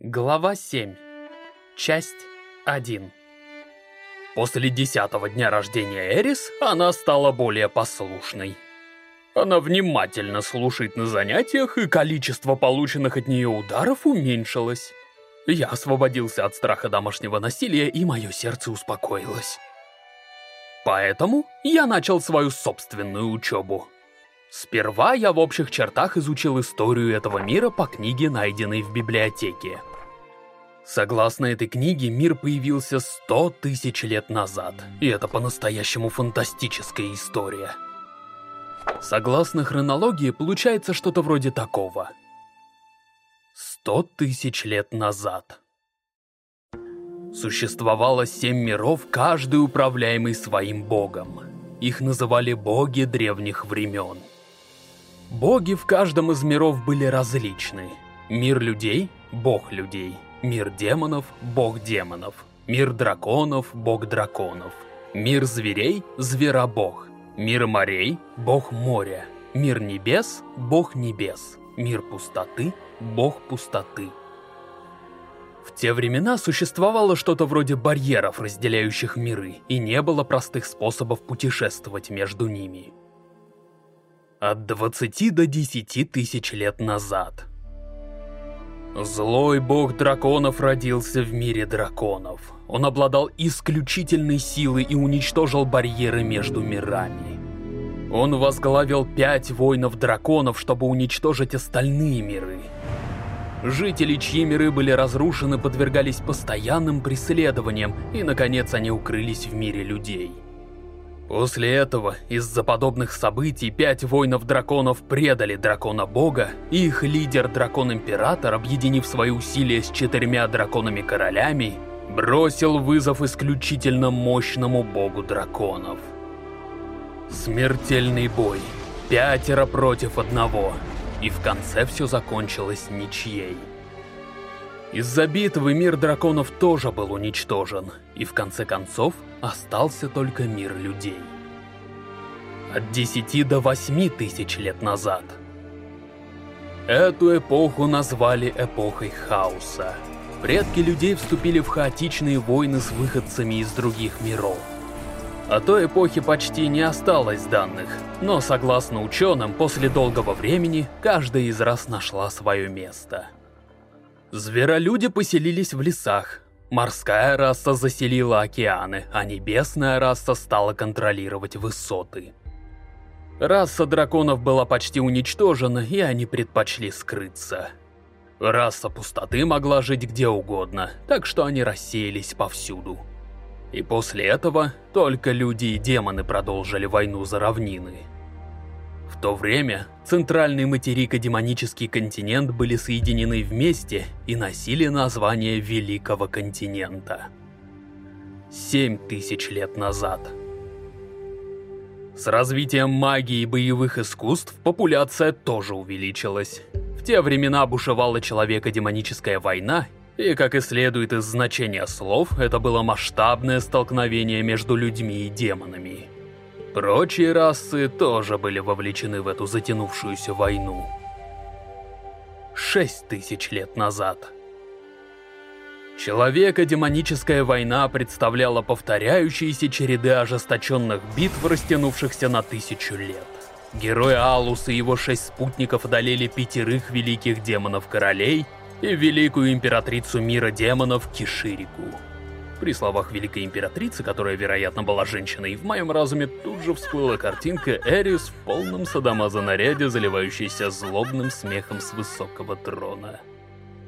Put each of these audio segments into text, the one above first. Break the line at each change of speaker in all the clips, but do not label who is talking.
Глава 7. Часть 1. После десятого дня рождения Эрис она стала более послушной. Она внимательно слушает на занятиях, и количество полученных от нее ударов уменьшилось. Я освободился от страха домашнего насилия, и мое сердце успокоилось. Поэтому я начал свою собственную учебу. Сперва я в общих чертах изучил историю этого мира по книге, найденной в библиотеке. Согласно этой книге, мир появился 100 тысяч лет назад, и это по-настоящему фантастическая история. Согласно хронологии, получается что-то вроде такого. 100 тысяч лет назад. Существовало семь миров, каждый управляемый своим богом. Их называли боги древних времен. Боги в каждом из миров были различны. Мир людей — бог людей. Мир демонов — бог демонов. Мир драконов — бог драконов. Мир зверей — зверобог. Мир морей — бог моря. Мир небес — бог небес. Мир пустоты — бог пустоты. В те времена существовало что-то вроде барьеров, разделяющих миры, и не было простых способов путешествовать между ними. От 20 до 10 тысяч лет назад. Злой бог драконов родился в мире драконов. Он обладал исключительной силой и уничтожил барьеры между мирами. Он возглавил пять воинов-драконов, чтобы уничтожить остальные миры. Жители, чьи миры были разрушены, подвергались постоянным преследованиям, и, наконец, они укрылись в мире людей. После этого, из-за подобных событий, пять воинов-драконов предали дракона-бога, и их лидер дракон-император, объединив свои усилия с четырьмя драконами-королями, бросил вызов исключительно мощному богу драконов. Смертельный бой. Пятеро против одного. И в конце все закончилось ничьей. Из-за битвы мир драконов тоже был уничтожен, и в конце концов остался только мир людей. От 10 до 8 тысяч лет назад. Эту эпоху назвали эпохой хаоса. Предки людей вступили в хаотичные войны с выходцами из других миров. О той эпохе почти не осталось данных, но согласно ученым, после долгого времени каждая из рас нашла свое место. Зверолюди поселились в лесах. Морская раса заселила океаны, а небесная раса стала контролировать высоты. Раса драконов была почти уничтожена, и они предпочли скрыться. Раса пустоты могла жить где угодно, так что они рассеялись повсюду. И после этого только люди и демоны продолжили войну за равнины. В то время центральный материк и демонический континент были соединены вместе и носили название Великого континента. Семь тысяч лет назад. С развитием магии и боевых искусств популяция тоже увеличилась. В те времена бушевала человеко-демоническая война, и, как и следует из значения слов, это было масштабное столкновение между людьми и демонами. Прочие расы тоже были вовлечены в эту затянувшуюся войну. Шесть тысяч лет назад. Человека-демоническая война представляла повторяющиеся череды ожесточенных битв, растянувшихся на тысячу лет. Герой Алус и его шесть спутников одолели пятерых великих демонов-королей и великую императрицу мира демонов Киширику. При словах Великой Императрицы, которая, вероятно, была женщиной, в моем разуме тут же всплыла картинка Эрис в полном садомаза наряде, заливающейся злобным смехом с высокого трона.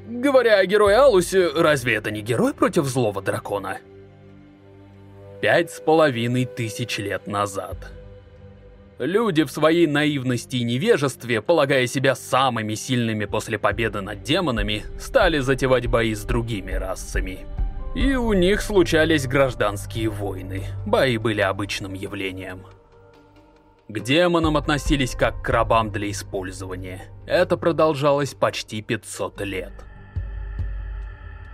Говоря о герое Алусе, разве это не герой против злого дракона? Пять с половиной тысяч лет назад. Люди в своей наивности и невежестве, полагая себя самыми сильными после победы над демонами, стали затевать бои с другими расами. И у них случались гражданские войны. Бои были обычным явлением. К демонам относились как к рабам для использования. Это продолжалось почти 500 лет.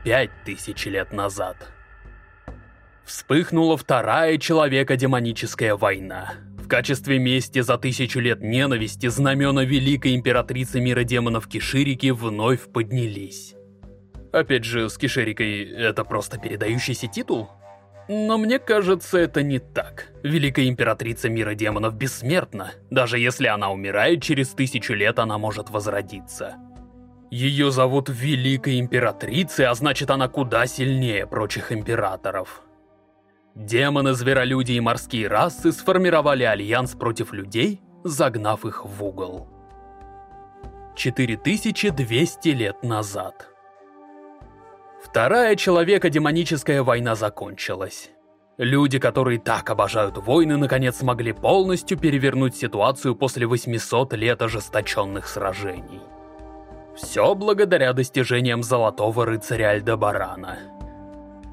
Пять тысяч лет назад. Вспыхнула вторая человека-демоническая война. В качестве мести за тысячу лет ненависти знамена Великой Императрицы Мира Демонов Киширики вновь поднялись. Опять же, с Кишерикой это просто передающийся титул? Но мне кажется, это не так. Великая императрица мира демонов бессмертна. Даже если она умирает, через тысячу лет она может возродиться. Ее зовут Великой Императрицей, а значит она куда сильнее прочих императоров. Демоны, зверолюди и морские расы сформировали альянс против людей, загнав их в угол. 4200 лет назад. Вторая человека-демоническая война закончилась. Люди, которые так обожают войны, наконец смогли полностью перевернуть ситуацию после 800 лет ожесточенных сражений. Все благодаря достижениям Золотого Рыцаря Альдебарана.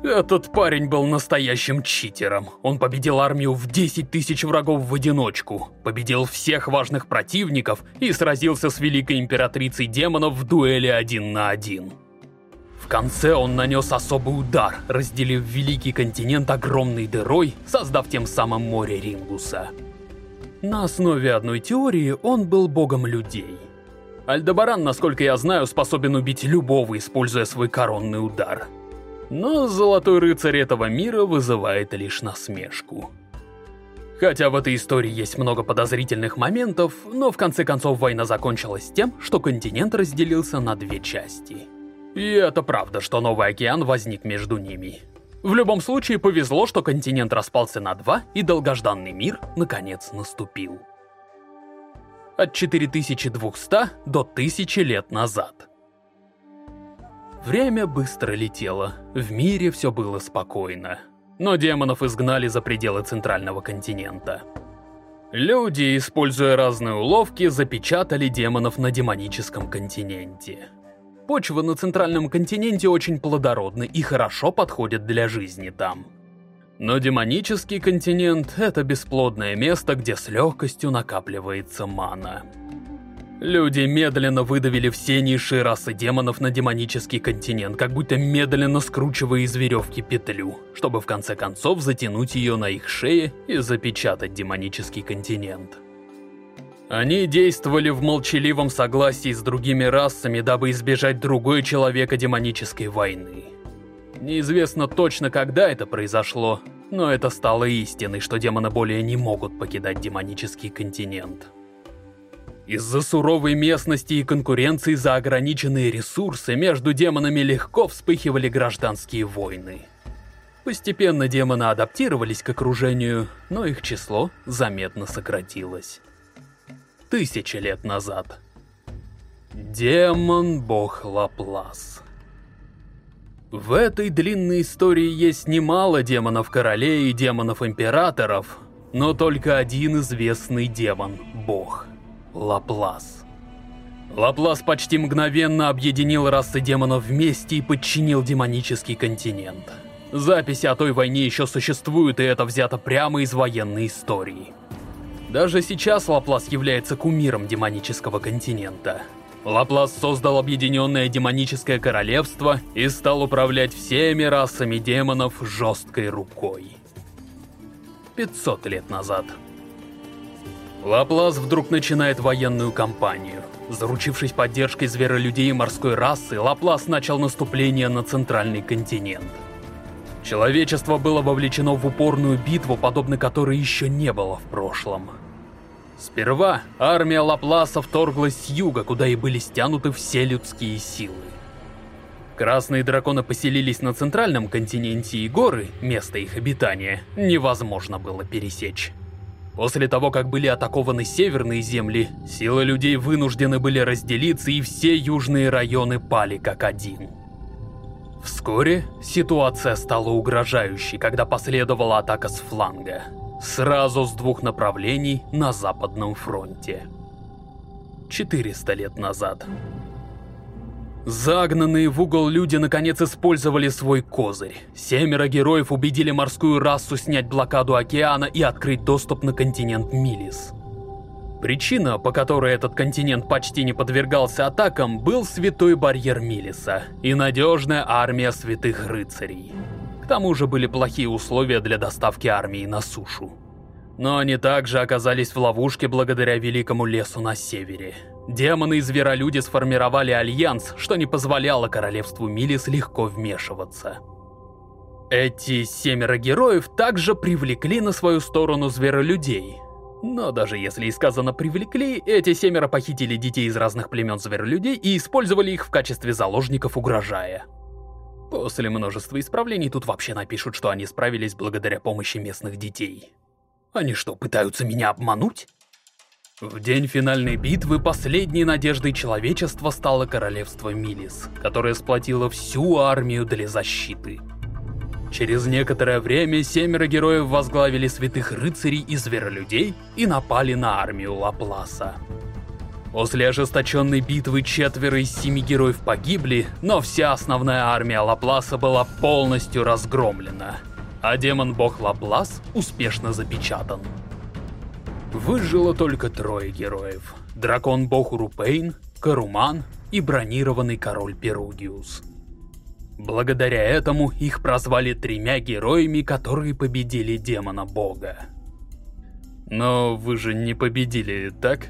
Этот парень был настоящим читером. Он победил армию в 10 тысяч врагов в одиночку, победил всех важных противников и сразился с Великой Императрицей Демонов в дуэли один на один. Конце он нанес особый удар, разделив Великий Континент огромной дырой, создав тем самым море Рингуса. На основе одной теории он был богом людей – Альдебаран, насколько я знаю, способен убить любого, используя свой коронный удар. Но Золотой Рыцарь этого мира вызывает лишь насмешку. Хотя в этой истории есть много подозрительных моментов, но в конце концов война закончилась тем, что континент разделился на две части. И это правда, что Новый океан возник между ними. В любом случае, повезло, что континент распался на два, и долгожданный мир наконец наступил от 4200 до 1000 лет назад. Время быстро летело, в мире все было спокойно. Но демонов изгнали за пределы Центрального континента. Люди, используя разные уловки, запечатали демонов на демоническом континенте. Почва на Центральном континенте очень плодородна и хорошо подходит для жизни там. Но демонический континент — это бесплодное место, где с легкостью накапливается мана. Люди медленно выдавили все низшие расы демонов на демонический континент, как будто медленно скручивая из веревки петлю, чтобы в конце концов затянуть ее на их шее и запечатать демонический континент. Они действовали в молчаливом согласии с другими расами, дабы избежать другой человека демонической войны. Неизвестно точно, когда это произошло, но это стало истиной, что демоны более не могут покидать демонический континент. Из-за суровой местности и конкуренции за ограниченные ресурсы между демонами легко вспыхивали гражданские войны. Постепенно демоны адаптировались к окружению, но их число заметно сократилось. Тысячи лет назад. Демон-бог Лаплас. В этой длинной истории есть немало демонов-королей и демонов-императоров, но только один известный демон — бог — Лаплас. Лаплас почти мгновенно объединил расы демонов вместе и подчинил демонический континент. Записи о той войне еще существуют, и это взято прямо из военной истории. Даже сейчас Лаплас является кумиром демонического континента — Лаплас создал Объединенное Демоническое Королевство и стал управлять всеми расами демонов жесткой рукой. 500 лет назад. Лаплас вдруг начинает военную кампанию. Заручившись поддержкой зверолюдей и морской расы, Лаплас начал наступление на центральный континент. Человечество было вовлечено в упорную битву, подобной которой еще не было в прошлом. Сперва армия Лапласа вторглась с юга, куда и были стянуты все людские силы. Красные драконы поселились на центральном континенте, и горы, место их обитания, невозможно было пересечь. После того, как были атакованы северные земли, силы людей вынуждены были разделиться, и все южные районы пали как один. Вскоре ситуация стала угрожающей, когда последовала атака с фланга сразу с двух направлений на Западном фронте. 400 лет назад. Загнанные в угол люди наконец использовали свой козырь. Семеро героев убедили морскую расу снять блокаду океана и открыть доступ на континент Милис. Причина, по которой этот континент почти не подвергался атакам, был святой барьер Милиса и надежная армия святых рыцарей. К тому же были плохие условия для доставки армии на сушу. Но они также оказались в ловушке благодаря великому лесу на севере. Демоны и зверолюди сформировали альянс, что не позволяло королевству Милис легко вмешиваться. Эти семеро героев также привлекли на свою сторону зверолюдей. Но даже если и сказано «привлекли», эти семеро похитили детей из разных племен зверолюдей и использовали их в качестве заложников, угрожая. После множества исправлений тут вообще напишут, что они справились благодаря помощи местных детей. Они что, пытаются меня обмануть? В день финальной битвы последней надеждой человечества стало королевство Милис, которое сплотило всю армию для защиты. Через некоторое время семеро героев возглавили святых рыцарей и зверолюдей и напали на армию Лапласа. После ожесточенной битвы четверо из семи героев погибли, но вся основная армия Лапласа была полностью разгромлена, а демон-бог Лаплас успешно запечатан. Выжило только трое героев. Дракон-бог Урупейн, Каруман и бронированный король Перугиус. Благодаря этому их прозвали тремя героями, которые победили демона-бога. Но вы же не победили, так?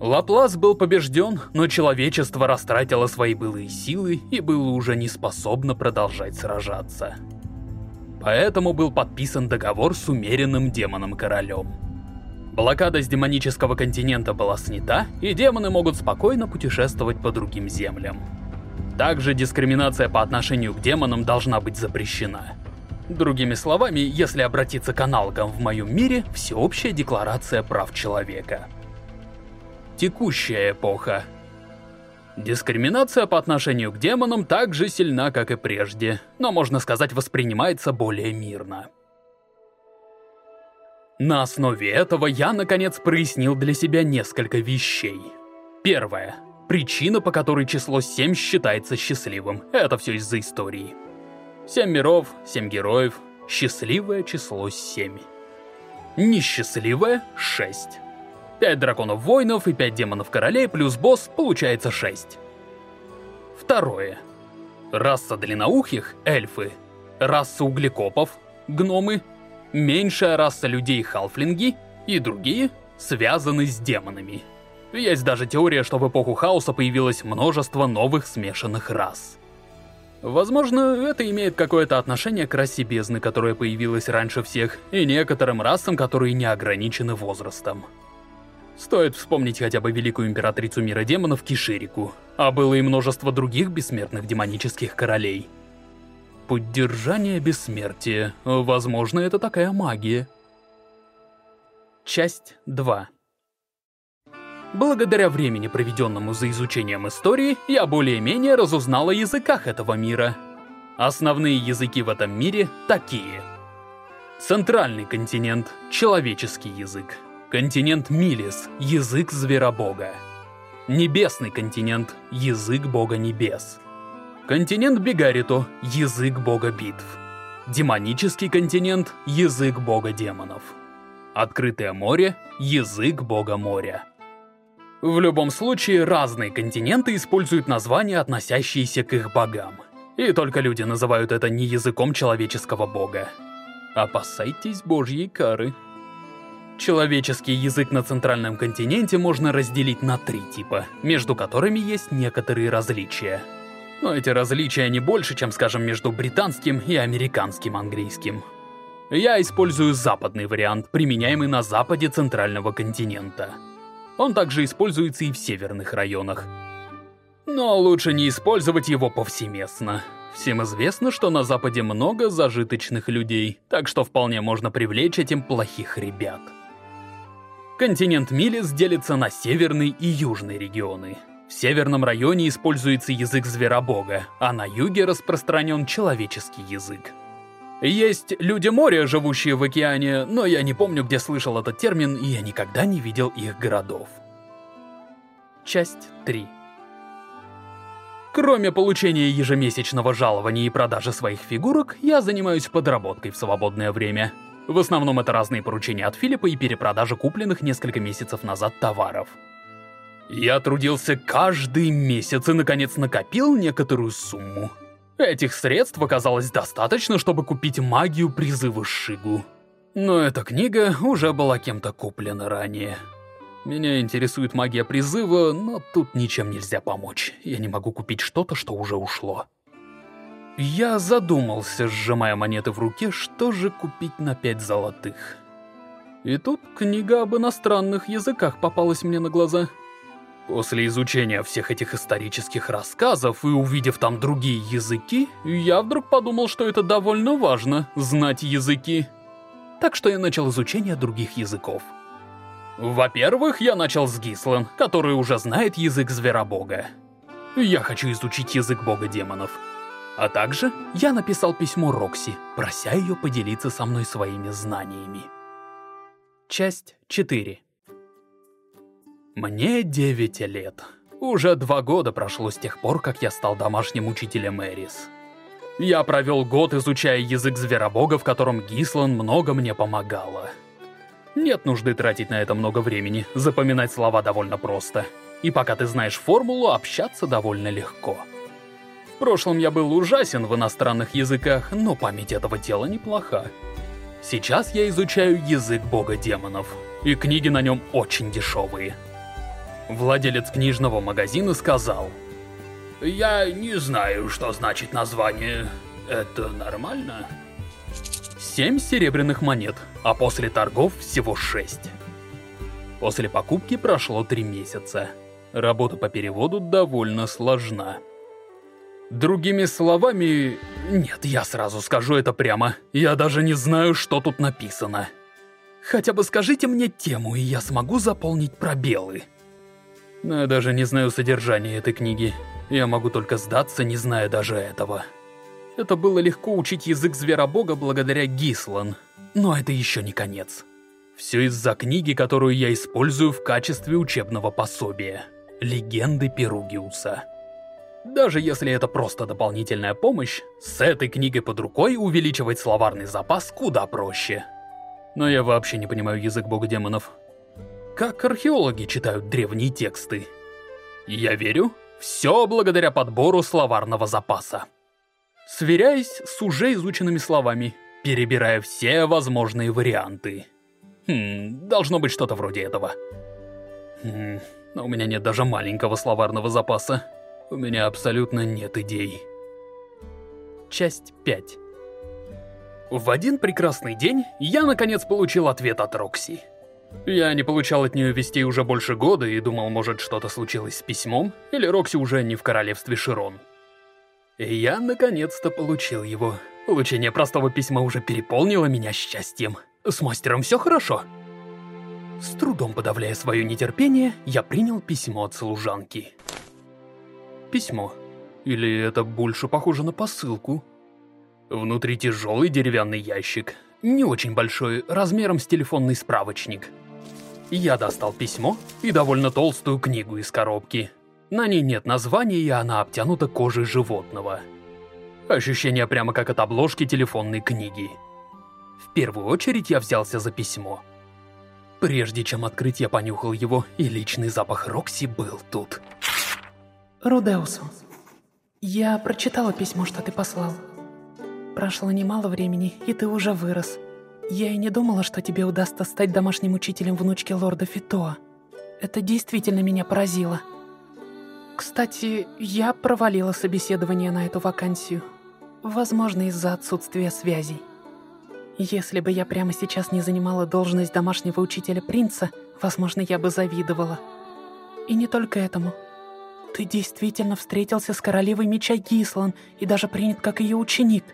Лаплас был побежден, но человечество растратило свои былые силы и было уже не способно продолжать сражаться. Поэтому был подписан договор с умеренным демоном-королем. Блокада с демонического континента была снята, и демоны могут спокойно путешествовать по другим землям. Также дискриминация по отношению к демонам должна быть запрещена. Другими словами, если обратиться к аналогам в моем мире, всеобщая декларация прав человека. Текущая эпоха. Дискриминация по отношению к демонам так же сильна, как и прежде, но, можно сказать, воспринимается более мирно. На основе этого я, наконец, прояснил для себя несколько вещей. Первое. Причина, по которой число 7 считается счастливым. Это все из-за истории. 7 миров, 7 героев. Счастливое число 7. Несчастливое — 6. 5 драконов-воинов и 5 демонов-королей плюс босс получается 6. Второе. Раса длинноухих — эльфы. Раса углекопов — гномы меньшая раса людей-халфлинги и другие связаны с демонами. Есть даже теория, что в эпоху хаоса появилось множество новых смешанных рас. Возможно, это имеет какое-то отношение к расе бездны, которая появилась раньше всех, и некоторым расам, которые не ограничены возрастом. Стоит вспомнить хотя бы великую императрицу мира демонов Киширику, а было и множество других бессмертных демонических королей. Поддержание бессмертия. Возможно, это такая магия. Часть 2 Благодаря времени, проведенному за изучением истории, я более-менее разузнал о языках этого мира. Основные языки в этом мире такие. Центральный континент — человеческий язык. Континент Милис — язык зверобога. Небесный континент — язык бога небес. Континент Бегарито – язык бога битв. Демонический континент – язык бога демонов. Открытое море – язык бога моря. В любом случае, разные континенты используют названия, относящиеся к их богам. И только люди называют это не языком человеческого бога. Опасайтесь божьей кары. Человеческий язык на центральном континенте можно разделить на три типа, между которыми есть некоторые различия – но эти различия не больше, чем, скажем, между британским и американским английским. Я использую западный вариант, применяемый на западе центрального континента. Он также используется и в северных районах. Но лучше не использовать его повсеместно. Всем известно, что на западе много зажиточных людей, так что вполне можно привлечь этим плохих ребят. Континент Милис делится на северный и южный регионы. В северном районе используется язык зверобога, а на юге распространен человеческий язык. Есть люди моря, живущие в океане, но я не помню, где слышал этот термин, и я никогда не видел их городов. Часть 3 Кроме получения ежемесячного жалования и продажи своих фигурок, я занимаюсь подработкой в свободное время. В основном это разные поручения от Филиппа и перепродажа купленных несколько месяцев назад товаров. Я трудился каждый месяц и, наконец, накопил некоторую сумму. Этих средств оказалось достаточно, чтобы купить магию призыва Шигу. Но эта книга уже была кем-то куплена ранее. Меня интересует магия призыва, но тут ничем нельзя помочь. Я не могу купить что-то, что уже ушло. Я задумался, сжимая монеты в руке, что же купить на пять золотых. И тут книга об иностранных языках попалась мне на глаза. После изучения всех этих исторических рассказов и увидев там другие языки, я вдруг подумал, что это довольно важно — знать языки. Так что я начал изучение других языков. Во-первых, я начал с Гислен, который уже знает язык Зверобога. Я хочу изучить язык бога демонов. А также я написал письмо Рокси, прося ее поделиться со мной своими знаниями. Часть 4 Мне 9 лет. Уже два года прошло с тех пор, как я стал домашним учителем Эрис. Я провел год, изучая язык зверобога, в котором Гислан много мне помогала. Нет нужды тратить на это много времени, запоминать слова довольно просто. И пока ты знаешь формулу, общаться довольно легко. Прошлом я был ужасен в иностранных языках, но память этого тела неплоха. Сейчас я изучаю язык бога демонов, и книги на нем очень дешевые. Владелец книжного магазина сказал, «Я не знаю, что значит название. Это нормально?» Семь серебряных монет, а после торгов всего шесть. После покупки прошло три месяца. Работа по переводу довольно сложна. Другими словами... Нет, я сразу скажу это прямо. Я даже не знаю, что тут написано. Хотя бы скажите мне тему, и я смогу заполнить пробелы. Но я даже не знаю содержания этой книги. Я могу только сдаться, не зная даже этого. Это было легко учить язык Зверобога благодаря Гислан. Но это еще не конец. Все из-за книги, которую я использую в качестве учебного пособия. Легенды Перугиуса. Даже если это просто дополнительная помощь, с этой книгой под рукой увеличивать словарный запас куда проще. Но я вообще не понимаю язык бога демонов. Как археологи читают древние тексты? Я верю, все благодаря подбору словарного запаса. Сверяясь с уже изученными словами, перебирая все возможные варианты. Хм, должно быть что-то вроде этого. Хм, но у меня нет даже маленького словарного запаса. У меня абсолютно нет идей. Часть 5 В один прекрасный день я наконец получил ответ от Рокси. Я не получал от нее вестей уже больше года и думал, может что-то случилось с письмом, или Рокси уже не в королевстве Широн. И я наконец-то получил его. Получение простого письма уже переполнило меня счастьем. С мастером все хорошо? С трудом подавляя свое нетерпение, я принял письмо от служанки письмо. Или это больше похоже на посылку? Внутри тяжелый деревянный ящик, не очень большой, размером с телефонный справочник. Я достал письмо и довольно толстую книгу из коробки. На ней нет названия, и она обтянута кожей животного. Ощущение прямо как от обложки телефонной книги. В первую очередь я взялся за письмо. Прежде чем открыть, я понюхал его, и личный запах Рокси был тут.
Рудеусу, я прочитала письмо, что ты послал. Прошло немало времени, и ты уже вырос. Я и не думала, что тебе удастся стать домашним учителем внучки лорда Фитоа. Это действительно меня поразило. Кстати, я провалила собеседование на эту вакансию. Возможно, из-за отсутствия связей. Если бы я прямо сейчас не занимала должность домашнего учителя принца, возможно, я бы завидовала. И не только этому. Ты действительно встретился с королевой меча Гислан и даже принят как ее ученик.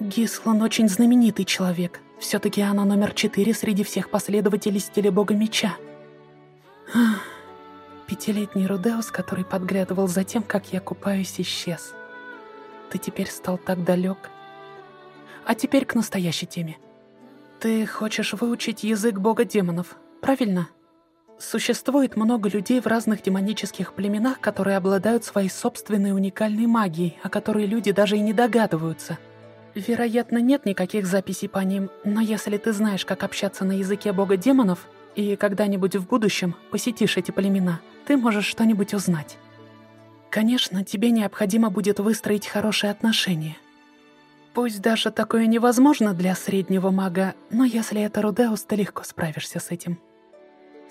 Гислан очень знаменитый человек. Все-таки она номер четыре среди всех последователей стиля бога меча. Пятилетний Рудеус, который подглядывал за тем, как я купаюсь, исчез. Ты теперь стал так далек. А теперь к настоящей теме. Ты хочешь выучить язык бога демонов, правильно? Существует много людей в разных демонических племенах, которые обладают своей собственной уникальной магией, о которой люди даже и не догадываются. Вероятно, нет никаких записей по ним, но если ты знаешь, как общаться на языке бога демонов, и когда-нибудь в будущем посетишь эти племена, ты можешь что-нибудь узнать. Конечно, тебе необходимо будет выстроить хорошие отношения. Пусть даже такое невозможно для среднего мага, но если это Рудеус, ты легко справишься с этим.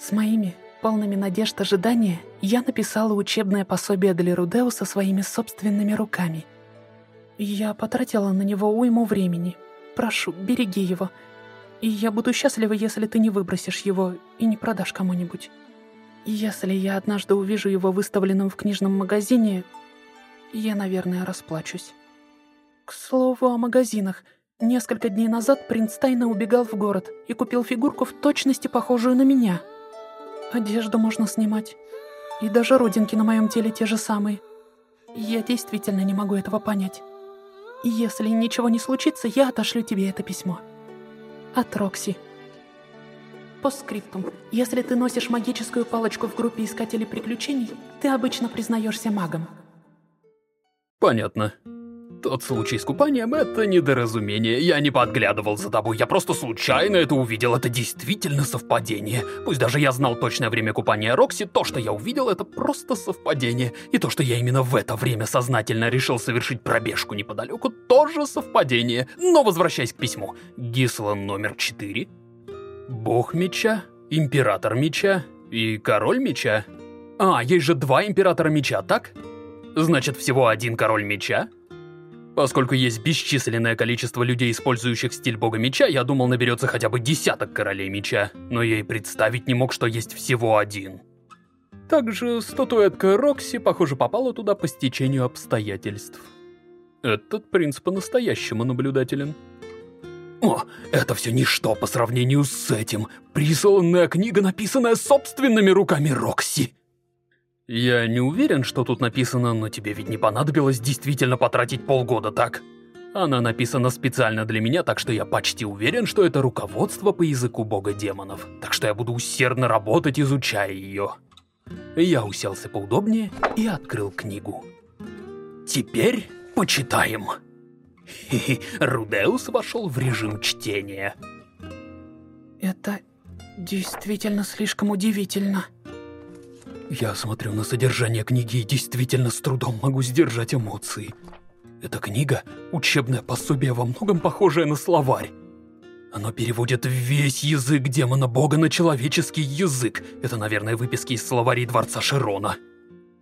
С моими полными надежд ожидания, я написала учебное пособие для Рудеуса своими собственными руками. Я потратила на него уйму времени. Прошу, береги его. И я буду счастлива, если ты не выбросишь его и не продашь кому-нибудь. Если я однажды увижу его выставленным в книжном магазине, я, наверное, расплачусь. К слову о магазинах. Несколько дней назад принц тайно убегал в город и купил фигурку в точности похожую на меня. Одежду можно снимать. И даже родинки на моем теле те же самые. Я действительно не могу этого понять. Если ничего не случится, я отошлю тебе это письмо. От Рокси. Постскриптум. Если ты носишь магическую палочку в группе искателей приключений, ты обычно признаешься магом.
Понятно. Тот случай с купанием — это недоразумение. Я не подглядывал за тобой, я просто случайно это увидел. Это действительно совпадение. Пусть даже я знал точное время купания Рокси, то, что я увидел, это просто совпадение. И то, что я именно в это время сознательно решил совершить пробежку неподалеку, тоже совпадение. Но возвращаясь к письму. Гислан номер 4. Бог меча, император меча и король меча. А, есть же два императора меча, так? Значит, всего один король меча? Поскольку есть бесчисленное количество людей, использующих стиль бога меча, я думал, наберется хотя бы десяток королей меча, но я и представить не мог, что есть всего один. Также статуэтка Рокси, похоже, попала туда по стечению обстоятельств. Этот принц по-настоящему наблюдателен. О, это все ничто по сравнению с этим. Присланная книга, написанная собственными руками Рокси. Я не уверен, что тут написано, но тебе ведь не понадобилось действительно потратить полгода, так? Она написана специально для меня, так что я почти уверен, что это руководство по языку бога демонов. Так что я буду усердно работать, изучая ее. Я уселся поудобнее и открыл книгу. Теперь почитаем. Хе-хе, Рудеус вошел в режим чтения.
Это действительно слишком удивительно.
Я смотрю на содержание книги и действительно с трудом могу сдержать эмоции. Эта книга — учебное пособие во многом похожее на словарь. Оно переводит весь язык демона-бога на человеческий язык. Это, наверное, выписки из словарей Дворца Широна.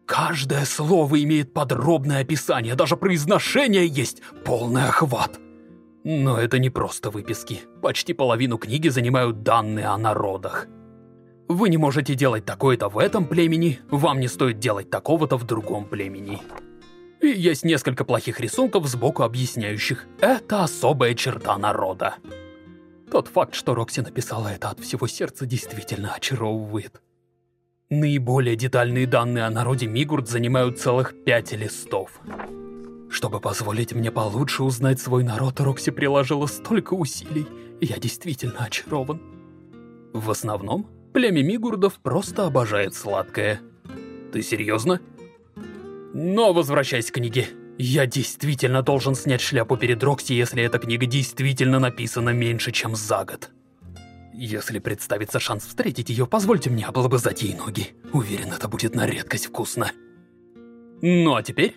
Каждое слово имеет подробное описание, даже произношение есть, полный охват. Но это не просто выписки. Почти половину книги занимают данные о народах. Вы не можете делать такое-то в этом племени, вам не стоит делать такого-то в другом племени. И есть несколько плохих рисунков сбоку объясняющих. Это особая черта народа. Тот факт, что Рокси написала это от всего сердца, действительно очаровывает. Наиболее детальные данные о народе Мигурд занимают целых пять листов. Чтобы позволить мне получше узнать свой народ, Рокси приложила столько усилий, я действительно очарован. В основном, Племя Мигурдов просто обожает сладкое. Ты серьезно? Но возвращайся к книге. Я действительно должен снять шляпу перед Рокси, если эта книга действительно написана меньше, чем за год. Если представится шанс встретить ее, позвольте мне облобызать ей ноги. Уверен, это будет на редкость вкусно. Ну а теперь...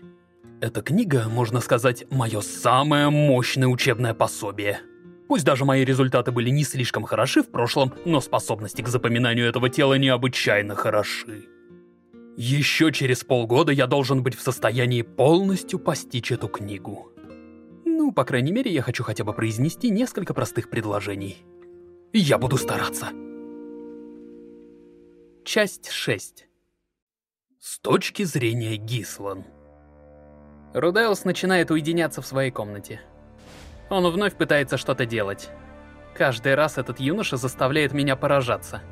Эта книга, можно сказать, мое самое мощное учебное пособие. Пусть даже мои результаты были не слишком хороши в прошлом, но способности к запоминанию этого тела необычайно хороши. Еще через полгода я должен быть в состоянии полностью постичь эту книгу. Ну, по крайней мере, я хочу хотя бы произнести несколько простых предложений. Я буду стараться. Часть 6 С точки зрения Гислан
Рудеус начинает уединяться в своей комнате. Он вновь пытается что-то делать. Каждый раз этот юноша заставляет меня поражаться.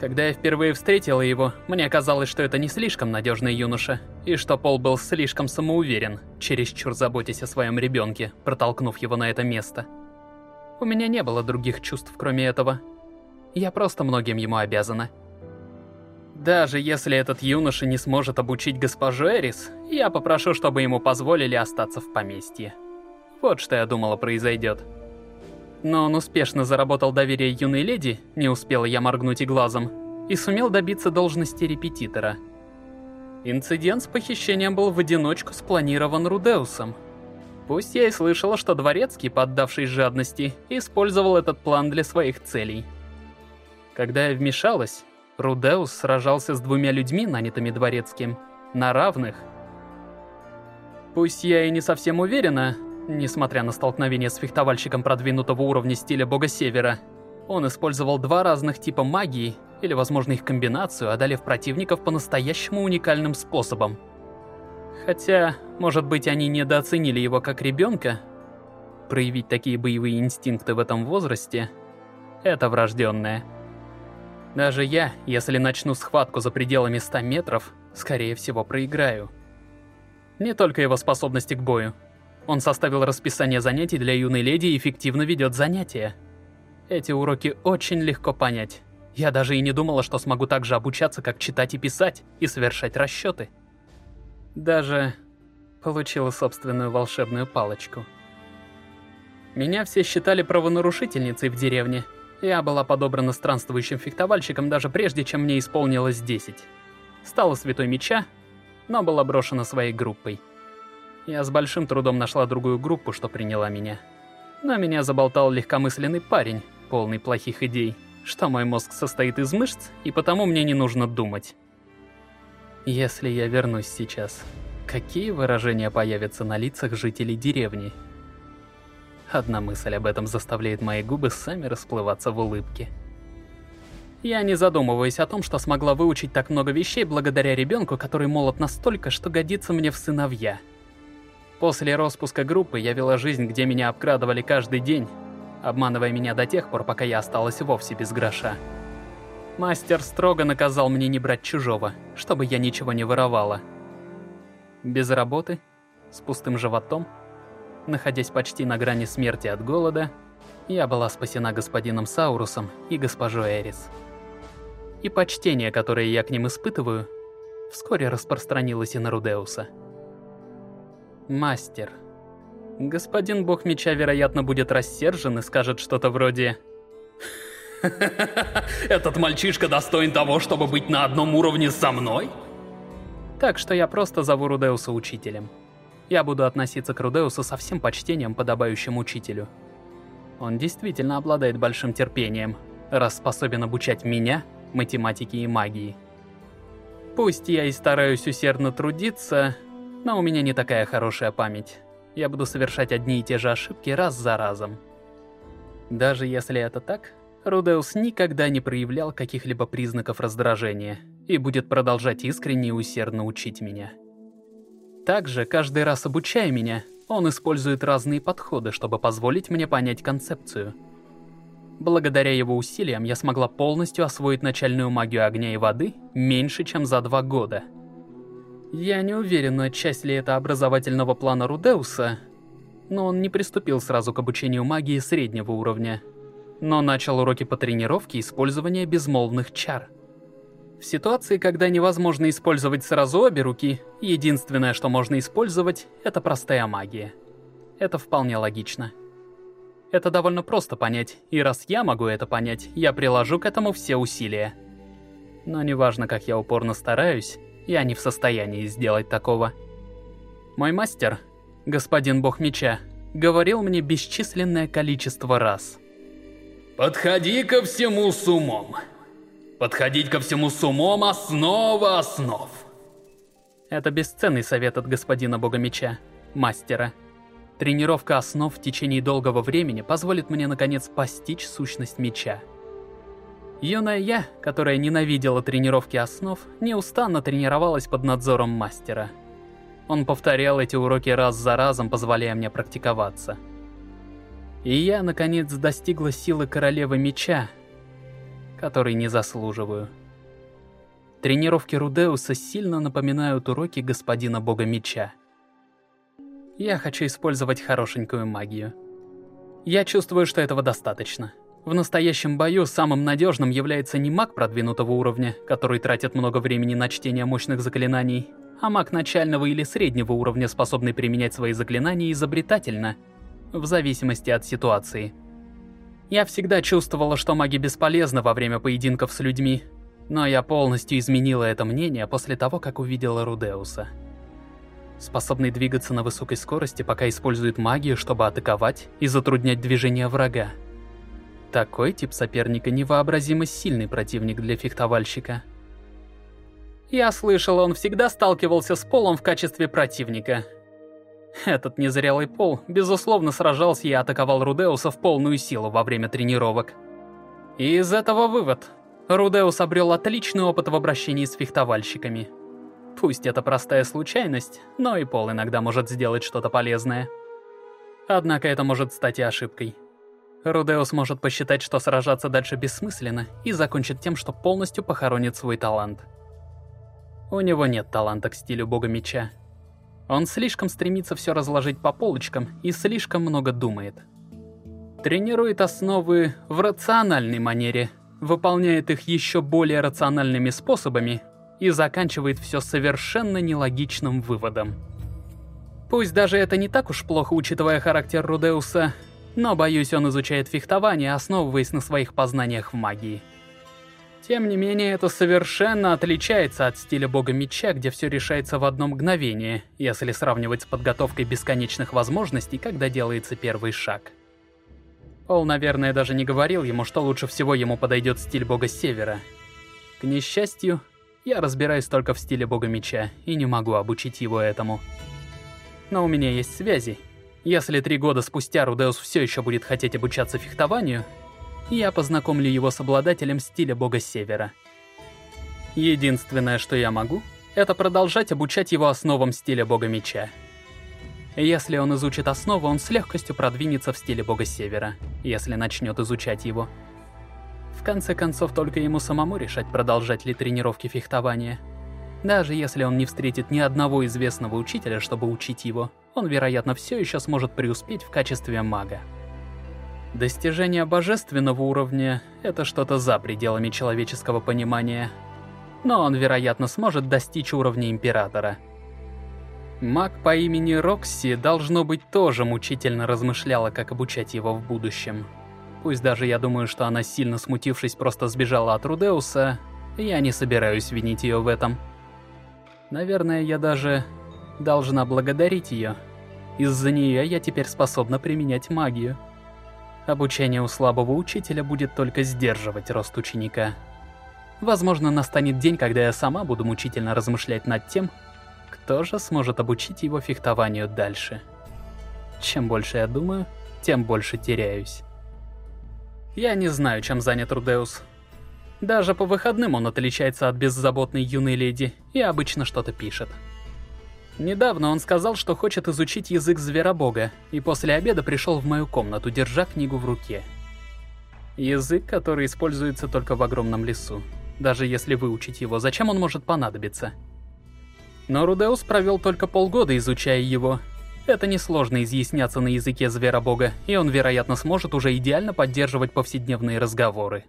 Когда я впервые встретила его, мне казалось, что это не слишком надежный юноша, и что Пол был слишком самоуверен, чересчур заботясь о своем ребенке, протолкнув его на это место. У меня не было других чувств, кроме этого. Я просто многим ему обязана. Даже если этот юноша не сможет обучить госпожу Эрис, я попрошу, чтобы ему позволили остаться в поместье. Вот что я думала произойдет. Но он успешно заработал доверие юной леди, не успела я моргнуть и глазом, и сумел добиться должности репетитора. Инцидент с похищением был в одиночку спланирован Рудеусом. Пусть я и слышала, что Дворецкий, поддавшись жадности, использовал этот план для своих целей. Когда я вмешалась, Рудеус сражался с двумя людьми, нанятыми дворецким, на равных. Пусть я и не совсем уверена, несмотря на столкновение с фехтовальщиком продвинутого уровня стиля Бога Севера, он использовал два разных типа магии, или, возможно, их комбинацию, одолев противников по-настоящему уникальным способом. Хотя, может быть, они недооценили его как ребенка. Проявить такие боевые инстинкты в этом возрасте — это врожденное. Даже я, если начну схватку за пределами 100 метров, скорее всего проиграю. Не только его способности к бою. Он составил расписание занятий для юной леди и эффективно ведет занятия. Эти уроки очень легко понять. Я даже и не думала, что смогу так же обучаться, как читать и писать, и совершать расчеты. Даже получила собственную волшебную палочку. Меня все считали правонарушительницей в деревне, я была подобрана странствующим фехтовальщиком даже прежде, чем мне исполнилось 10. Стала святой меча, но была брошена своей группой. Я с большим трудом нашла другую группу, что приняла меня. Но меня заболтал легкомысленный парень, полный плохих идей, что мой мозг состоит из мышц, и потому мне не нужно думать. Если я вернусь сейчас, какие выражения появятся на лицах жителей деревни? Одна мысль об этом заставляет мои губы сами расплываться в улыбке. Я не задумываюсь о том, что смогла выучить так много вещей благодаря ребенку, который молод настолько, что годится мне в сыновья. После распуска группы я вела жизнь, где меня обкрадывали каждый день, обманывая меня до тех пор, пока я осталась вовсе без гроша. Мастер строго наказал мне не брать чужого, чтобы я ничего не воровала. Без работы, с пустым животом, находясь почти на грани смерти от голода, я была спасена господином Саурусом и госпожой Эрис. И почтение, которое я к ним испытываю, вскоре распространилось и на Рудеуса. Мастер. Господин бог меча, вероятно, будет рассержен и скажет что-то вроде...
Этот мальчишка достоин того, чтобы быть на одном уровне со мной?
Так что я просто зову Рудеуса учителем. Я буду относиться к Рудеусу со всем почтением, подобающим учителю. Он действительно обладает большим терпением, раз способен обучать меня математике и магии. Пусть я и стараюсь усердно трудиться, но у меня не такая хорошая память. Я буду совершать одни и те же ошибки раз за разом. Даже если это так, Рудеус никогда не проявлял каких-либо признаков раздражения и будет продолжать искренне и усердно учить меня. Также, каждый раз обучая меня, он использует разные подходы, чтобы позволить мне понять концепцию. Благодаря его усилиям я смогла полностью освоить начальную магию огня и воды меньше, чем за два года. Я не уверена, часть ли это образовательного плана Рудеуса, но он не приступил сразу к обучению магии среднего уровня, но начал уроки по тренировке использования безмолвных чар. В ситуации, когда невозможно использовать сразу обе руки, единственное, что можно использовать, это простая магия. Это вполне логично. Это довольно просто понять, и раз я могу это понять, я приложу к этому все усилия. Но неважно, как я упорно стараюсь, я не в состоянии сделать такого. Мой мастер, господин бог меча, говорил мне бесчисленное количество раз.
«Подходи ко всему с умом!» Подходить ко всему с умом – основа основ.
Это бесценный совет от господина Бога Меча, мастера. Тренировка основ в течение долгого времени позволит мне наконец постичь сущность меча. Юная я, которая ненавидела тренировки основ, неустанно тренировалась под надзором мастера. Он повторял эти уроки раз за разом, позволяя мне практиковаться. И я, наконец, достигла силы королевы меча, который не заслуживаю. Тренировки Рудеуса сильно напоминают уроки господина бога меча. Я хочу использовать хорошенькую магию. Я чувствую, что этого достаточно. В настоящем бою самым надежным является не маг продвинутого уровня, который тратит много времени на чтение мощных заклинаний, а маг начального или среднего уровня, способный применять свои заклинания изобретательно, в зависимости от ситуации. Я всегда чувствовала, что маги бесполезны во время поединков с людьми, но я полностью изменила это мнение после того, как увидела Рудеуса. Способный двигаться на высокой скорости, пока использует магию, чтобы атаковать и затруднять движение врага. Такой тип соперника невообразимо сильный противник для фехтовальщика. Я слышал, он всегда сталкивался с полом в качестве противника. Этот незрелый пол, безусловно, сражался и атаковал Рудеуса в полную силу во время тренировок. И из этого вывод. Рудеус обрел отличный опыт в обращении с фехтовальщиками. Пусть это простая случайность, но и Пол иногда может сделать что-то полезное. Однако это может стать и ошибкой. Рудеус может посчитать, что сражаться дальше бессмысленно, и закончит тем, что полностью похоронит свой талант. У него нет таланта к стилю бога меча. Он слишком стремится все разложить по полочкам и слишком много думает. Тренирует основы в рациональной манере, выполняет их еще более рациональными способами и заканчивает все совершенно нелогичным выводом. Пусть даже это не так уж плохо, учитывая характер Рудеуса, но, боюсь, он изучает фехтование, основываясь на своих познаниях в магии. Тем не менее, это совершенно отличается от стиля бога меча, где все решается в одно мгновение, если сравнивать с подготовкой бесконечных возможностей, когда делается первый шаг. Пол, наверное, даже не говорил ему, что лучше всего ему подойдет стиль бога севера. К несчастью, я разбираюсь только в стиле бога меча и не могу обучить его этому. Но у меня есть связи. Если три года спустя Рудеус все еще будет хотеть обучаться фехтованию, я познакомлю его с обладателем стиля бога севера. Единственное, что я могу, это продолжать обучать его основам стиля бога меча. Если он изучит основу, он с легкостью продвинется в стиле бога севера, если начнет изучать его. В конце концов, только ему самому решать, продолжать ли тренировки фехтования. Даже если он не встретит ни одного известного учителя, чтобы учить его, он, вероятно, все еще сможет преуспеть в качестве мага. Достижение божественного уровня — это что-то за пределами человеческого понимания. Но он, вероятно, сможет достичь уровня Императора — Маг по имени Рокси, должно быть, тоже мучительно размышляла, как обучать его в будущем. Пусть даже я думаю, что она, сильно смутившись, просто сбежала от Рудеуса, я не собираюсь винить ее в этом. Наверное, я даже должна благодарить ее. Из-за нее я теперь способна применять магию. Обучение у слабого учителя будет только сдерживать рост ученика. Возможно, настанет день, когда я сама буду мучительно размышлять над тем, кто же сможет обучить его фехтованию дальше? Чем больше я думаю, тем больше теряюсь. Я не знаю, чем занят Рудеус. Даже по выходным он отличается от беззаботной юной леди и обычно что-то пишет. Недавно он сказал, что хочет изучить язык зверобога, и после обеда пришел в мою комнату, держа книгу в руке. Язык, который используется только в огромном лесу. Даже если выучить его, зачем он может понадобиться? Но Рудеус провел только полгода, изучая его. Это несложно изъясняться на языке зверобога, и он, вероятно, сможет уже идеально поддерживать повседневные разговоры.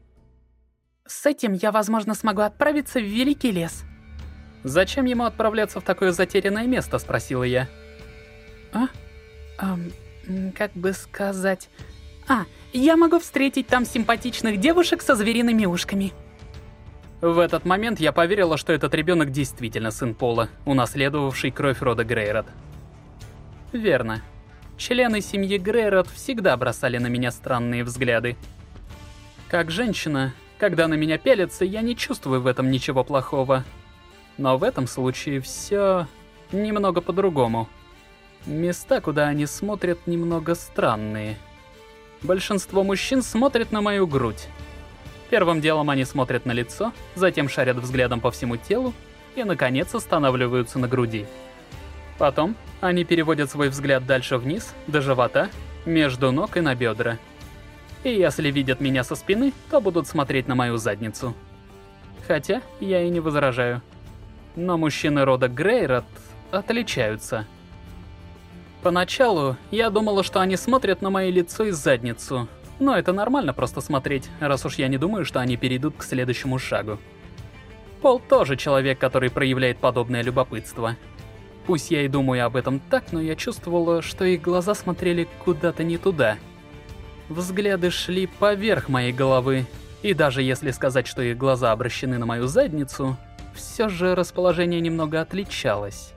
С этим я, возможно, смогу отправиться в Великий лес.
«Зачем ему отправляться в такое затерянное место?» — спросила я.
«А? Эм, как бы сказать... А, я могу встретить там симпатичных девушек со звериными ушками».
В этот момент я поверила, что этот ребенок действительно сын Пола, унаследовавший кровь рода Грейрот. Верно. Члены семьи Грейрот всегда бросали на меня странные взгляды. Как женщина, когда на меня пялятся, я не чувствую в этом ничего плохого. Но в этом случае все немного по-другому. Места, куда они смотрят, немного странные. Большинство мужчин смотрят на мою грудь. Первым делом они смотрят на лицо, затем шарят взглядом по всему телу и, наконец, останавливаются на груди. Потом они переводят свой взгляд дальше вниз, до живота, между ног и на бедра. И если видят меня со спины, то будут смотреть на мою задницу. Хотя я и не возражаю. Но мужчины рода Грейрот отличаются. Поначалу я думала, что они смотрят на мое лицо и задницу, но это нормально просто смотреть, раз уж я не думаю, что они перейдут к следующему шагу. Пол тоже человек, который проявляет подобное любопытство. Пусть я и думаю об этом так, но я чувствовала, что их глаза смотрели куда-то не туда. Взгляды шли поверх моей головы, и даже если сказать, что их глаза обращены на мою задницу, все же расположение немного отличалось.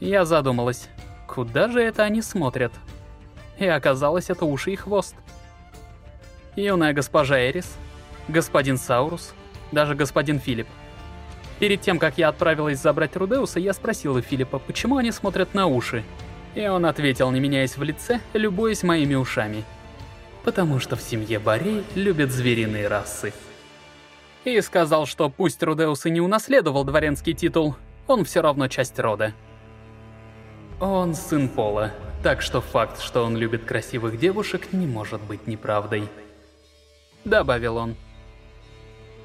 Я задумалась, куда же это они смотрят? И оказалось, это уши и хвост. юная госпожа Эрис, господин Саурус, даже господин Филипп. Перед тем, как я отправилась забрать Рудеуса, я спросила Филиппа, почему они смотрят на уши. И он ответил, не меняясь в лице, любуясь моими ушами. Потому что в семье Борей любят звериные расы. И сказал, что пусть Рудеус и не унаследовал дворянский титул, он все равно часть рода. Он сын Пола, так что факт, что он любит красивых девушек, не может быть неправдой. Добавил он.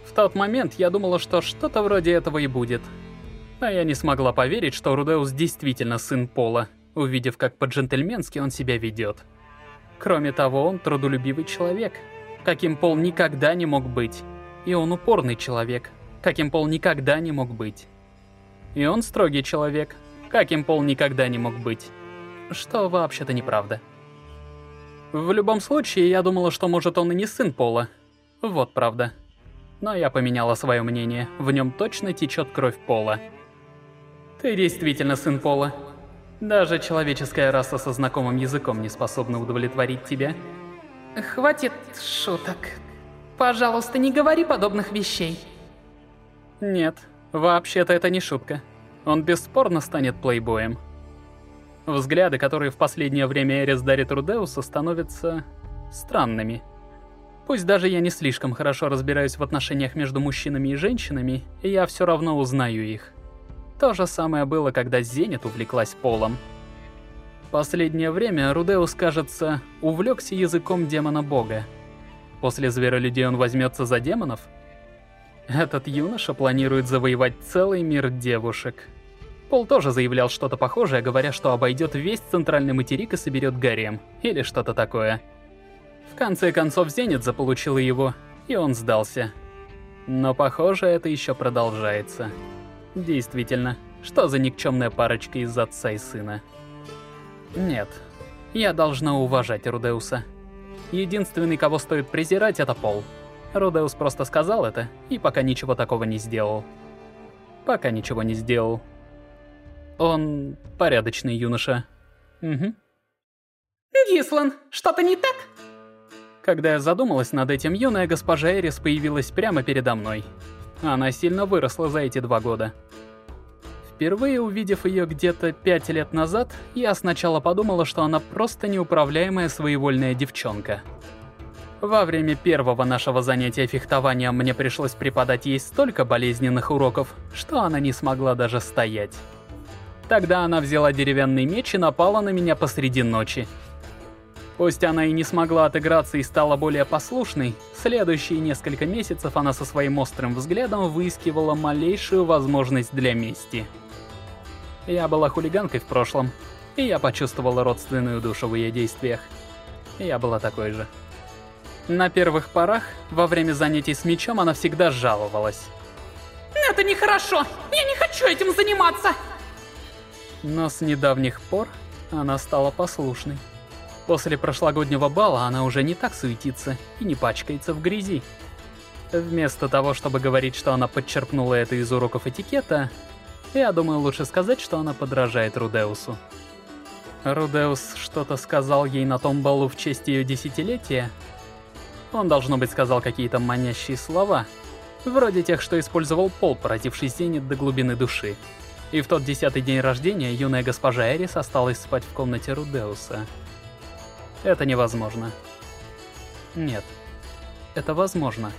В тот момент я думала, что что-то вроде этого и будет. А я не смогла поверить, что Рудеус действительно сын Пола, увидев, как по-джентльменски он себя ведет. Кроме того, он трудолюбивый человек, каким Пол никогда не мог быть. И он упорный человек, каким Пол никогда не мог быть. И он строгий человек, каким Пол никогда не мог быть. Что вообще-то неправда. В любом случае, я думала, что может он и не сын Пола. Вот правда. Но я поменяла свое мнение, в нем точно течет кровь Пола. Ты действительно сын Пола. Даже человеческая раса со знакомым языком не способна удовлетворить тебя.
Хватит шуток. Пожалуйста, не говори подобных вещей.
Нет, вообще-то это не шутка. Он бесспорно станет плейбоем. Взгляды, которые в последнее время Эрис дарит Рудеусу, становятся странными. Пусть даже я не слишком хорошо разбираюсь в отношениях между мужчинами и женщинами, я все равно узнаю их. То же самое было, когда Зенит увлеклась полом. Последнее время Рудеус, кажется, увлекся языком демона-бога. После зверолюдей он возьмется за демонов? Этот юноша планирует завоевать целый мир девушек. Пол тоже заявлял что-то похожее, говоря, что обойдет весь центральный материк и соберет гарем, или что-то такое. В конце концов, Зенит заполучила его, и он сдался. Но, похоже, это еще продолжается. Действительно, что за никчемная парочка из отца и сына? Нет, я должна уважать Рудеуса. Единственный, кого стоит презирать, это Пол. Рудеус просто сказал это, и пока ничего такого не сделал. Пока ничего не сделал. Он порядочный юноша. Угу.
Гислан, что-то не так?
Когда я задумалась над этим, юная госпожа Эрис появилась прямо передо мной. Она сильно выросла за эти два года. Впервые увидев ее где-то пять лет назад, я сначала подумала, что она просто неуправляемая своевольная девчонка. Во время первого нашего занятия фехтованием мне пришлось преподать ей столько болезненных уроков, что она не смогла даже стоять. Тогда она взяла деревянный меч и напала на меня посреди ночи. Пусть она и не смогла отыграться и стала более послушной, следующие несколько месяцев она со своим острым взглядом выискивала малейшую возможность для мести. Я была хулиганкой в прошлом, и я почувствовала родственную душу в ее действиях. Я была такой же. На первых порах, во время занятий с мечом, она всегда жаловалась.
Это нехорошо! Я не хочу этим заниматься!
Но с недавних пор она стала послушной. После прошлогоднего бала она уже не так суетится и не пачкается в грязи. Вместо того, чтобы говорить, что она подчерпнула это из уроков этикета, я думаю, лучше сказать, что она подражает Рудеусу. Рудеус что-то сказал ей на том балу в честь ее десятилетия. Он, должно быть, сказал какие-то манящие слова, вроде тех, что использовал Пол, поразивший Зенит до глубины души. И в тот десятый день рождения юная госпожа Эрис осталась спать в комнате Рудеуса. Это невозможно. Нет, это возможно.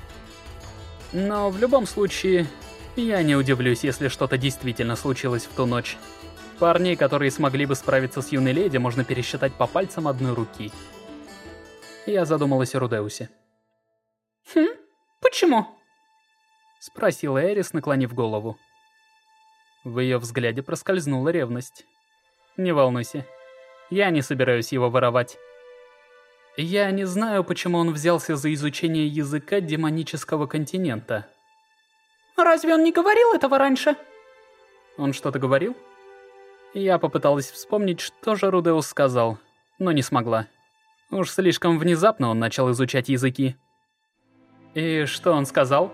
Но в любом случае, я не удивлюсь, если что-то действительно случилось в ту ночь. Парней, которые смогли бы справиться с юной леди, можно пересчитать по пальцам одной руки. Я задумалась о Рудеусе.
«Хм? Почему?»
Спросила Эрис, наклонив голову. В ее взгляде проскользнула ревность. «Не волнуйся, я не собираюсь его воровать». Я не знаю, почему он взялся за изучение языка демонического континента.
Разве он не говорил этого раньше?
Он что-то говорил? Я попыталась вспомнить, что же Рудеус сказал, но не смогла. Уж слишком внезапно он начал изучать языки. И что он сказал?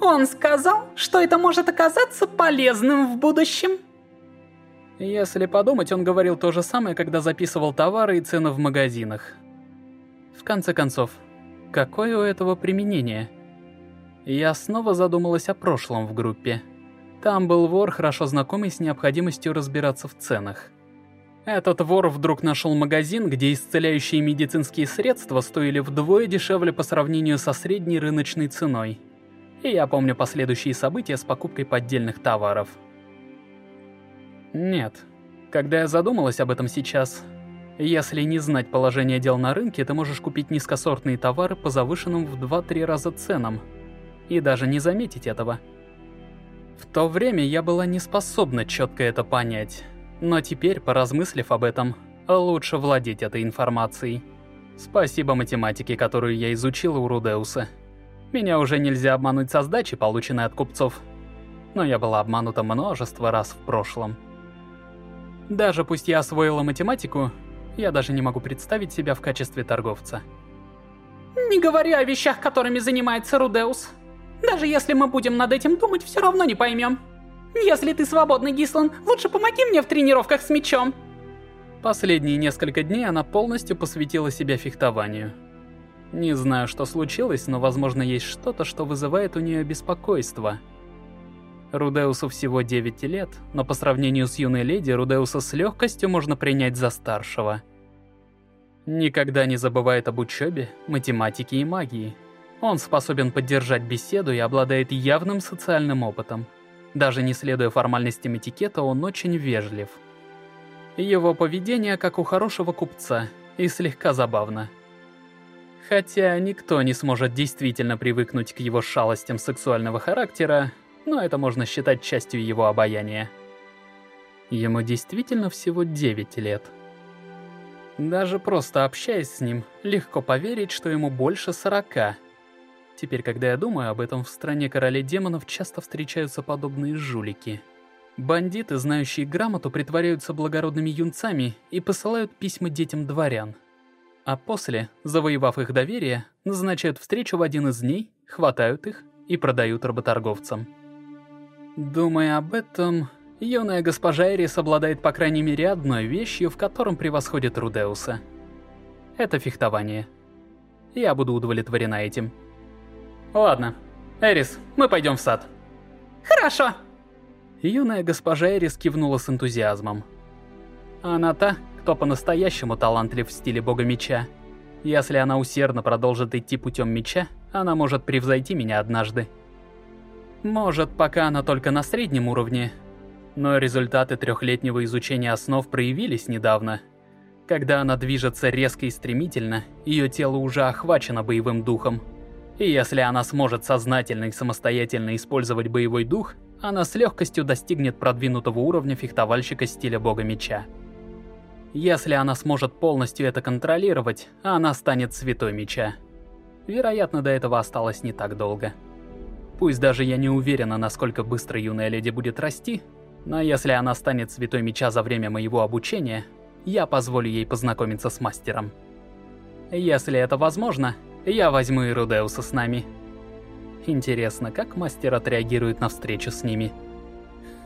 Он сказал, что это может оказаться полезным в будущем.
Если подумать, он говорил то же самое, когда записывал товары и цены в магазинах. В конце концов, какое у этого применение? Я снова задумалась о прошлом в группе. Там был вор, хорошо знакомый с необходимостью разбираться в ценах. Этот вор вдруг нашел магазин, где исцеляющие медицинские средства стоили вдвое дешевле по сравнению со средней рыночной ценой. И я помню последующие события с покупкой поддельных товаров. Нет. Когда я задумалась об этом сейчас, если не знать положение дел на рынке, ты можешь купить низкосортные товары по завышенным в 2-3 раза ценам. И даже не заметить этого. В то время я была не способна четко это понять. Но теперь, поразмыслив об этом, лучше владеть этой информацией. Спасибо математике, которую я изучила у Рудеуса. Меня уже нельзя обмануть со сдачи, полученной от купцов. Но я была обманута множество раз в прошлом. Даже пусть я освоила математику, я даже не могу представить себя в качестве торговца.
Не говори о вещах, которыми занимается Рудеус. Даже если мы будем над этим думать, все равно не поймем. Если ты свободный, Гислан, лучше помоги мне в тренировках с мечом.
Последние несколько дней она полностью посвятила себя фехтованию. Не знаю, что случилось, но, возможно, есть что-то, что вызывает у нее беспокойство. Рудеусу всего 9 лет, но по сравнению с юной леди, Рудеуса с легкостью можно принять за старшего. Никогда не забывает об учебе, математике и магии. Он способен поддержать беседу и обладает явным социальным опытом. Даже не следуя формальностям этикета, он очень вежлив. Его поведение как у хорошего купца и слегка забавно. Хотя никто не сможет действительно привыкнуть к его шалостям сексуального характера, но это можно считать частью его обаяния. Ему действительно всего 9 лет. Даже просто общаясь с ним, легко поверить, что ему больше 40. Теперь, когда я думаю об этом, в стране королей демонов часто встречаются подобные жулики. Бандиты, знающие грамоту, притворяются благородными юнцами и посылают письма детям дворян. А после, завоевав их доверие, назначают встречу в один из дней, хватают их и продают работорговцам. Думая об этом, юная госпожа Эрис обладает по крайней мере одной вещью, в котором превосходит Рудеуса. Это фехтование. Я буду удовлетворена этим. Ладно. Эрис, мы пойдем в сад.
Хорошо.
Юная госпожа Эрис кивнула с энтузиазмом. Она та, кто по-настоящему талантлив в стиле бога меча. Если она усердно продолжит идти путем меча, она может превзойти меня однажды. Может, пока она только на среднем уровне, но результаты трехлетнего изучения основ проявились недавно. Когда она движется резко и стремительно, ее тело уже охвачено боевым духом. И если она сможет сознательно и самостоятельно использовать боевой дух, она с легкостью достигнет продвинутого уровня фехтовальщика стиля бога меча. Если она сможет полностью это контролировать, она станет святой меча. Вероятно, до этого осталось не так долго. Пусть даже я не уверена, насколько быстро юная леди будет расти, но если она станет святой меча за время моего обучения, я позволю ей познакомиться с мастером. Если это возможно, я возьму и Рудеуса с нами. Интересно, как мастер отреагирует на встречу с ними?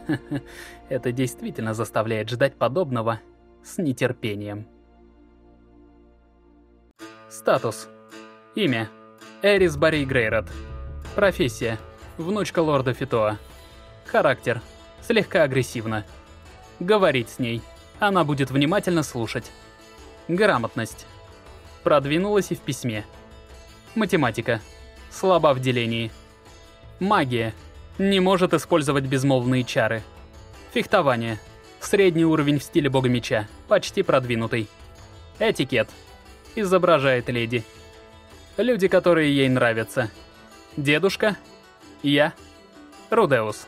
Это действительно заставляет ждать подобного с нетерпением. Статус. Имя. Эрис Барри Грейрот. Профессия. Внучка лорда Фитоа. Характер. Слегка агрессивно. Говорить с ней. Она будет внимательно слушать. Грамотность. Продвинулась и в письме. Математика. Слаба в делении. Магия. Не может использовать безмолвные чары. Фехтование. Средний уровень в стиле бога меча. Почти продвинутый. Этикет. Изображает леди. Люди, которые ей нравятся. Дедушка. Я. Рудеус.